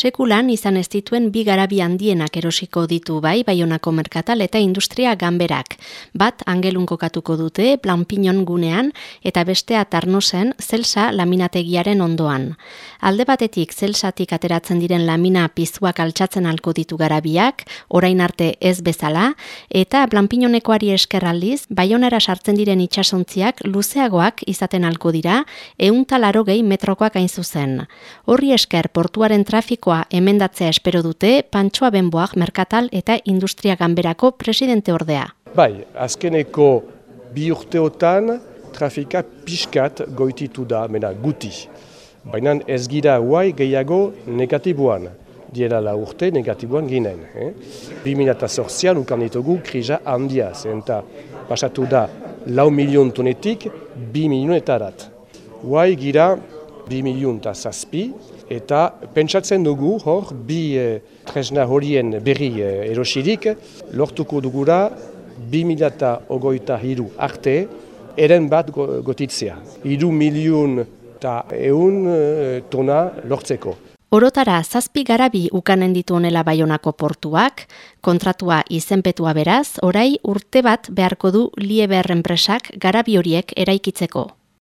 Sekulan izan ez dituen bi garabi handienak erosiko ditu bai Baionako merkatal eta industria ganberak. Bat angelun kokatuko dute Planpinon gunean eta bestea Tarnosen Zelsa laminategiaren ondoan. Alde batetik Zelsatik ateratzen diren lamina pizuak altxatzen alko ditu garabiak, orain arte ez bezala, eta Planpinonekoari eskerraldiz, Baionara sartzen diren itsasontziak luzeagoak izaten alko dira, euntalaro gehi metrokoak hain zuzen. Horri esker portuaren trafikoa emendatzea espero dute Pantsoa Benboak Merkatal eta Industria Ganberako presidente ordea. Bai, azkeneko bi urteotan trafika pixkat goititu da, mena guti. Baina ez gira guai gehiago negatiboan. Diera la urte negatiboan ginen. Eh? 2008an ukan ditugu kriza handia, zenta pasatu da lau milion tonetik, bi milion eta arat. Guai gira bi milion eta zazpi, eta pentsatzen dugu hor bi eh, tresna horien berri eh, erosirik, lortuko dugura bi mila eta ogoita hiru arte, eren bat gotitzea. Hiru milion eta eun eh, tona lortzeko. Orotara zazpi garabi ukanen ditu honela baionako portuak, kontratua izenpetua beraz, orai urte bat beharko du Lieber enpresak garabi horiek eraikitzeko.